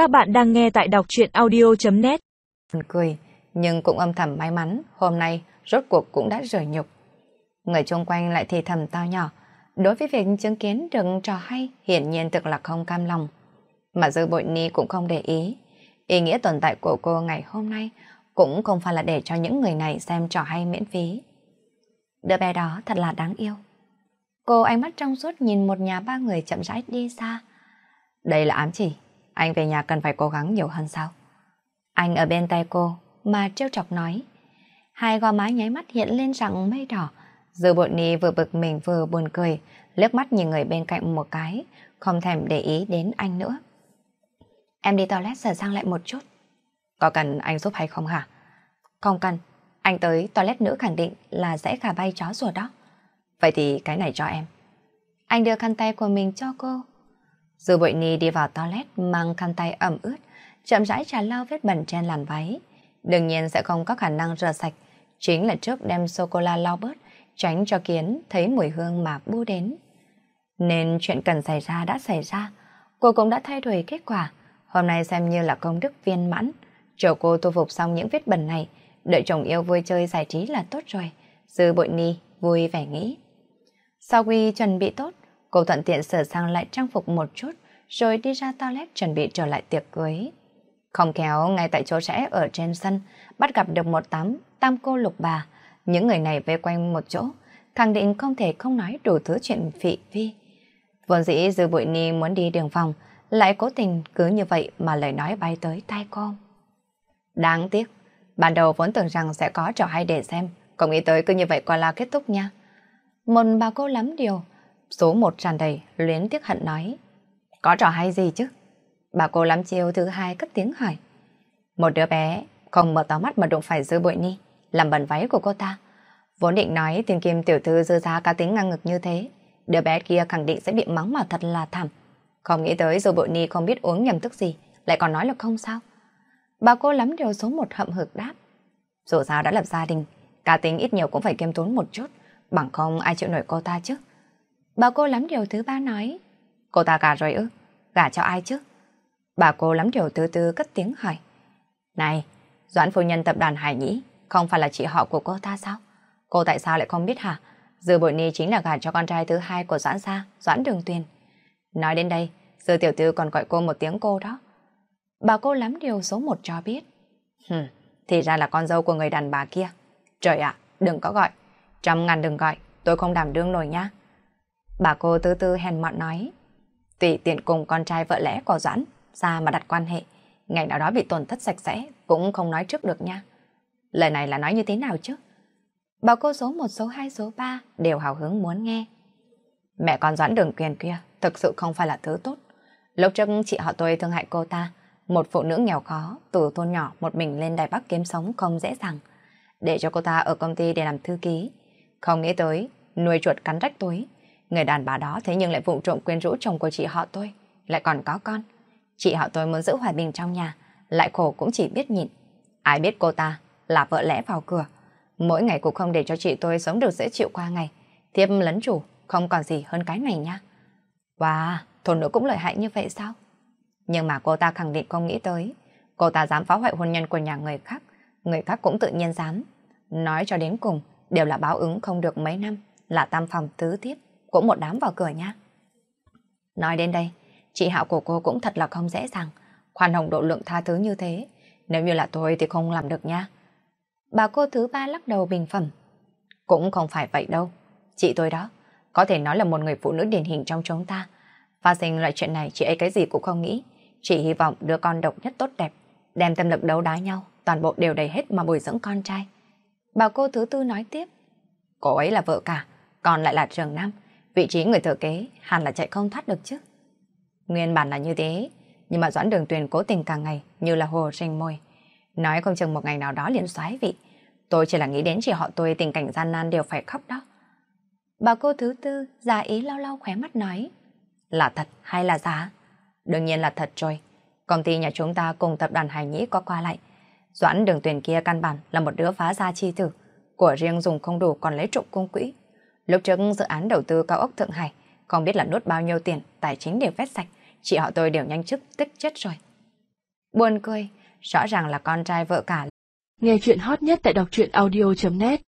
Các bạn đang nghe tại đọc truyện audio.net Cười, nhưng cũng âm thầm may mắn, hôm nay rốt cuộc cũng đã rời nhục. Người chung quanh lại thì thầm to nhỏ, đối với việc chứng kiến được trò hay hiển nhiên thực là không cam lòng. Mà dư bội ni cũng không để ý. Ý nghĩa tồn tại của cô ngày hôm nay cũng không phải là để cho những người này xem trò hay miễn phí. Đứa bé đó thật là đáng yêu. Cô ánh mắt trong suốt nhìn một nhà ba người chậm rãi đi xa. Đây là ám chỉ, anh về nhà cần phải cố gắng nhiều hơn sao? Anh ở bên tay cô mà trêu chọc nói. Hai gò má nháy mắt hiện lên rằng mây đỏ. Dư bột ni vừa bực mình vừa buồn cười, liếc mắt nhìn người bên cạnh một cái, không thèm để ý đến anh nữa. Em đi toilet sửa sang lại một chút. Có cần anh giúp hay không hả? Không cần, anh tới toilet nữ khẳng định là sẽ khả bay chó rùa đó. Vậy thì cái này cho em. Anh đưa khăn tay của mình cho cô. Dư bội ni đi vào toilet mang khăn tay ẩm ướt, chậm rãi trà lau vết bẩn trên làn váy. Đương nhiên sẽ không có khả năng rửa sạch, chính là trước đem sô-cô-la lau bớt, tránh cho kiến thấy mùi hương mà bu đến. Nên chuyện cần xảy ra đã xảy ra, cô cũng đã thay đổi kết quả. Hôm nay xem như là công đức viên mãn. Chờ cô tu phục xong những vết bẩn này, đợi chồng yêu vui chơi giải trí là tốt rồi. Dư bội ni vui vẻ nghĩ. Sau khi chuẩn bị tốt, cô thuận tiện sửa sang lại trang phục một chút, rồi đi ra toilet chuẩn bị trở lại tiệc cưới. Không kéo ngay tại chỗ rẽ ở trên sân, bắt gặp được một tám, tam cô lục bà. Những người này vây quanh một chỗ, khẳng định không thể không nói đủ thứ chuyện phị vi. Vốn dĩ dư bụi ni muốn đi đường vòng, lại cố tình cứ như vậy mà lời nói bay tới tai cô. Đáng tiếc, ban đầu vốn tưởng rằng sẽ có trò hay để xem, không nghĩ tới cứ như vậy qua là kết thúc nha. Một bà cô lắm điều, số một tràn đầy, luyến tiếc hận nói. Có trò hay gì chứ? Bà cô lắm chiêu thứ hai cất tiếng hỏi. Một đứa bé không mở to mắt mà đụng phải dư bội ni, làm bẩn váy của cô ta. Vốn định nói tiền kim tiểu thư dư giá cá tính ngang ngực như thế, đứa bé kia khẳng định sẽ bị mắng mà thật là thảm. Không nghĩ tới dư bội ni không biết uống nhầm tức gì, lại còn nói là không sao. Bà cô lắm điều số một hậm hực đáp. Dù sao đã lập gia đình, cá tính ít nhiều cũng phải kiêm tốn một chút, bằng không ai chịu nổi cô ta chứ. Bà cô lắm điều thứ ba nói. Cô ta gả rồi ư? Gả cho ai chứ? Bà cô lắm điều thứ tư cất tiếng hỏi. Này, Doãn phu nhân tập đoàn Hải Nhĩ không phải là chị họ của cô ta sao? Cô tại sao lại không biết hả? Dư Bội Ni chính là gả cho con trai thứ hai của Doãn Gia, Doãn Đường Tuyền. Nói đến đây, Dư Tiểu Tư còn gọi cô một tiếng cô đó. Bà cô lắm điều số một cho biết. Hừm, thì ra là con dâu của người đàn bà kia. Trời ạ, đừng có gọi. Trăm ngàn đừng gọi, tôi không đảm đương nổi nhá. Bà cô tư tư hèn mọn nói. Tùy tiện cùng con trai vợ lẽ của Doãn ra mà đặt quan hệ. Ngày nào đó bị tổn thất sạch sẽ cũng không nói trước được nha. Lời này là nói như thế nào chứ? Bà cô số 1, số 2, số 3 đều hào hứng muốn nghe. Mẹ con Doãn đường quyền kia thực sự không phải là thứ tốt. Lúc trước chị họ tôi thương hại cô ta, một phụ nữ nghèo khó, từ thôn nhỏ một mình lên Đài Bắc kiếm sống không dễ dàng. Để cho cô ta ở công ty để làm thư ký. Không nghĩ tới, nuôi chuột cắn rách túi. Người đàn bà đó thế nhưng lại vụng trộm quyến rũ chồng của chị họ tôi, lại còn có con. Chị họ tôi muốn giữ hòa bình trong nhà, lại khổ cũng chỉ biết nhịn. Ai biết cô ta là vợ lẽ vào cửa. Mỗi ngày cũng không để cho chị tôi sống được dễ chịu qua ngày. Thiếp lấn chủ, không còn gì hơn cái này nha. Wow, thôn nữ cũng lợi hại như vậy sao? Nhưng mà cô ta khẳng định không nghĩ tới. Cô ta dám phá hoại hôn nhân của nhà người khác. Người khác cũng tự nhiên dám. Nói cho đến cùng, đều là báo ứng không được mấy năm. Là tam phòng tứ tiếp, cũng một đám vào cửa nha. Nói đến đây, chị Hạo của cô cũng thật là không dễ dàng. Khoan hồng độ lượng tha thứ như thế. Nếu như là tôi thì không làm được nha. Bà cô thứ ba lắc đầu bình phẩm. Cũng không phải vậy đâu. Chị tôi đó, có thể nói là một người phụ nữ điển hình trong chúng ta. Phát sinh loại chuyện này chị ấy cái gì cũng không nghĩ. Chỉ hy vọng đứa con độc nhất tốt đẹp, đem tâm lực đấu đá nhau, toàn bộ đều đầy hết mà bồi dưỡng con trai. Bà cô thứ tư nói tiếp. Cô ấy là vợ cả, còn lại là trường nam. Vị trí người thừa kế hẳn là chạy không thoát được chứ. Nguyên bản là như thế, nhưng mà Doãn Đường Tuyền cố tình càng ngày như là hồ rình môi. Nói không chừng một ngày nào đó liền xoái vị. Tôi chỉ là nghĩ đến chị họ tôi tình cảnh gian nan đều phải khóc đó. Bà cô thứ tư giả ý lau lau khóe mắt nói. Là thật hay là giả? Đương nhiên là thật rồi. Công ty nhà chúng ta cùng tập đoàn Hải Nhĩ có qua lại. Doãn đường tuyển kia căn bản là một đứa phá gia chi tử. Của riêng dùng không đủ còn lấy trộm cung quỹ. Lúc trước dự án đầu tư cao ốc Thượng Hải, không biết là nuốt bao nhiêu tiền, tài chính đều vét sạch. Chị họ tôi đều nhanh chức tích chết rồi. Buồn cười, rõ ràng là con trai vợ cả. Nghe chuyện hot nhất tại đọc truyện audio.net